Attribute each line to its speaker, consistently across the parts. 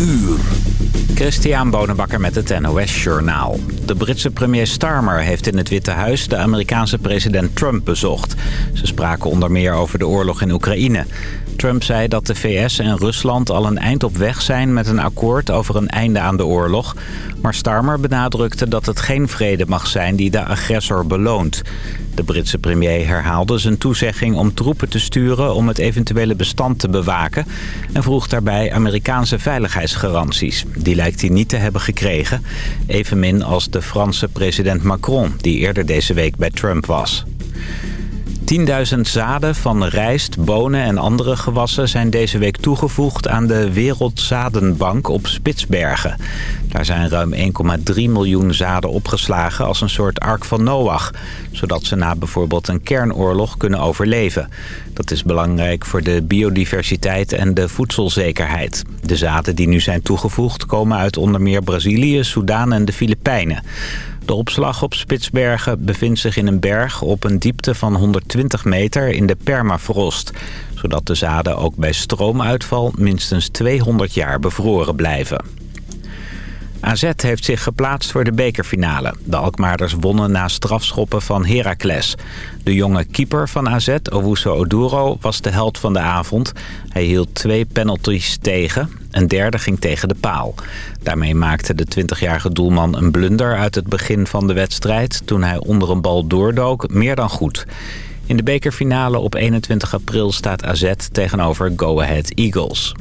Speaker 1: uur.
Speaker 2: Christian Bonenbakker met het NOS Journaal. De Britse premier Starmer heeft in het Witte Huis de Amerikaanse president Trump bezocht. Ze spraken onder meer over de oorlog in Oekraïne. Trump zei dat de VS en Rusland al een eind op weg zijn met een akkoord over een einde aan de oorlog. Maar Starmer benadrukte dat het geen vrede mag zijn die de agressor beloont. De Britse premier herhaalde zijn toezegging om troepen te sturen om het eventuele bestand te bewaken... en vroeg daarbij Amerikaanse veiligheidsgaranties. Die lijkt hij niet te hebben gekregen, evenmin als de Franse president Macron... die eerder deze week bij Trump was. 10.000 zaden van rijst, bonen en andere gewassen zijn deze week toegevoegd aan de Wereldzadenbank op Spitsbergen. Daar zijn ruim 1,3 miljoen zaden opgeslagen als een soort ark van Noach, zodat ze na bijvoorbeeld een kernoorlog kunnen overleven. Dat is belangrijk voor de biodiversiteit en de voedselzekerheid. De zaden die nu zijn toegevoegd komen uit onder meer Brazilië, Soudaan en de Filipijnen. De opslag op Spitsbergen bevindt zich in een berg op een diepte van 120 meter in de permafrost. Zodat de zaden ook bij stroomuitval minstens 200 jaar bevroren blijven. AZ heeft zich geplaatst voor de bekerfinale. De Alkmaarders wonnen na strafschoppen van Heracles. De jonge keeper van AZ, Owusu Oduro, was de held van de avond. Hij hield twee penalties tegen. Een derde ging tegen de paal. Daarmee maakte de 20-jarige doelman een blunder uit het begin van de wedstrijd... toen hij onder een bal doordook, meer dan goed. In de bekerfinale op 21 april staat AZ tegenover Go Ahead Eagles.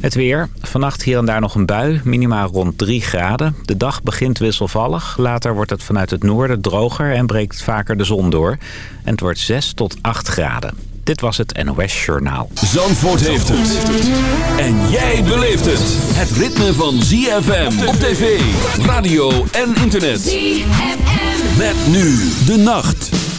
Speaker 2: Het weer. Vannacht hier en daar nog een bui. Minimaal rond 3 graden. De dag begint wisselvallig. Later wordt het vanuit het noorden droger en breekt vaker de zon door. En het wordt 6 tot 8 graden. Dit was het NOS Journaal.
Speaker 1: Zandvoort heeft het. En jij beleeft het. Het ritme van ZFM op tv, radio en internet. ZFM. Met nu de nacht.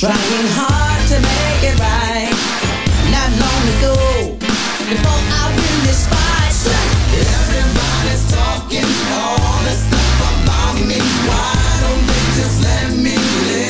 Speaker 3: trying hard to make it right.
Speaker 4: Not
Speaker 5: long
Speaker 1: before
Speaker 4: I win this fight, everybody's talking all this stuff about me. Why don't they just let me live?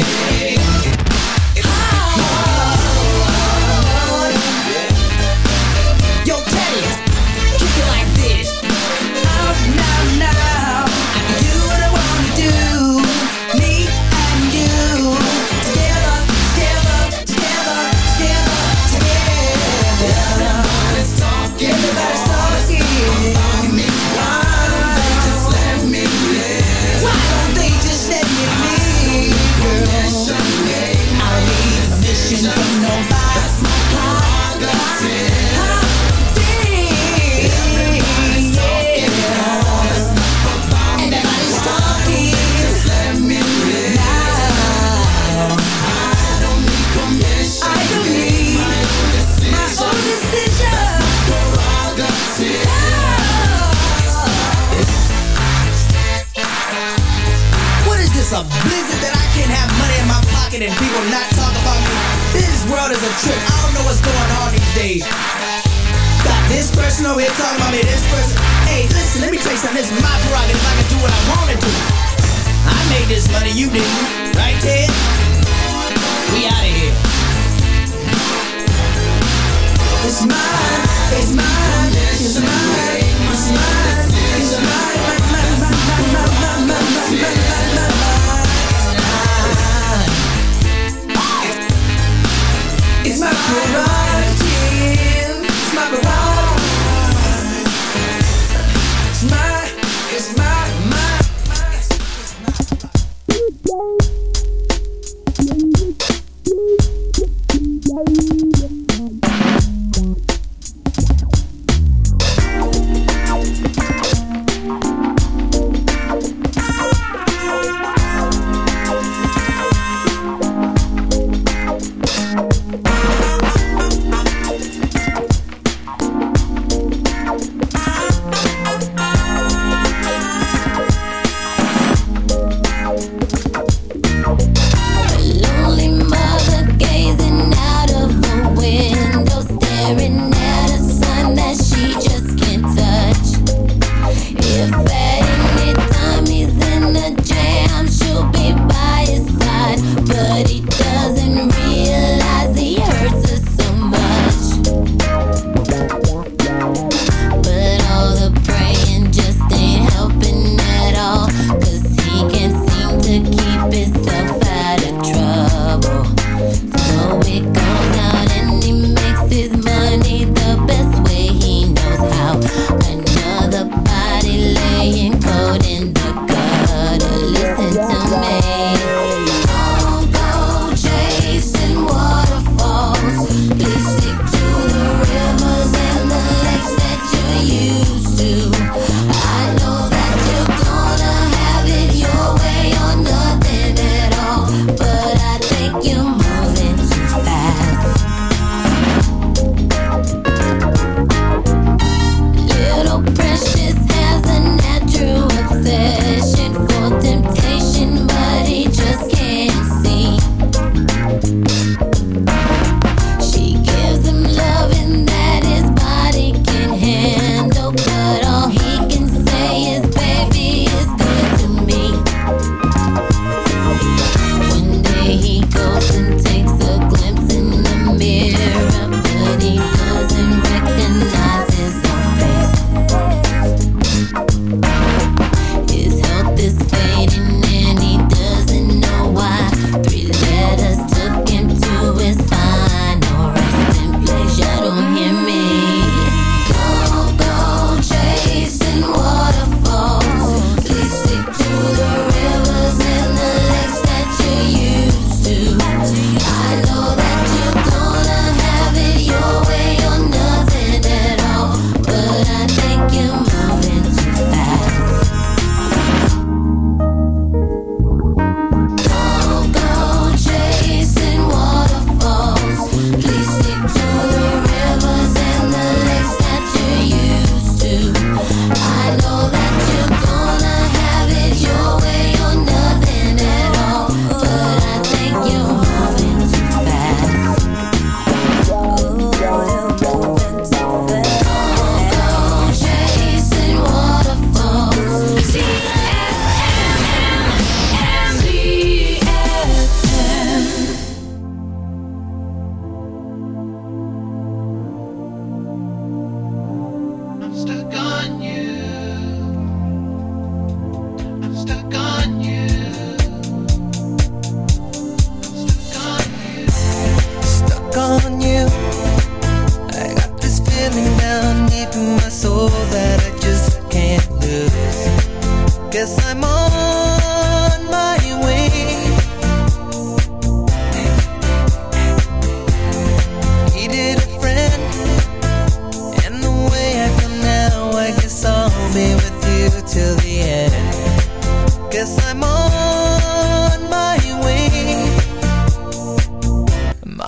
Speaker 6: day.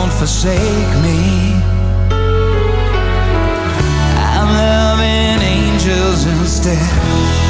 Speaker 6: Don't forsake me. I'm loving angels instead.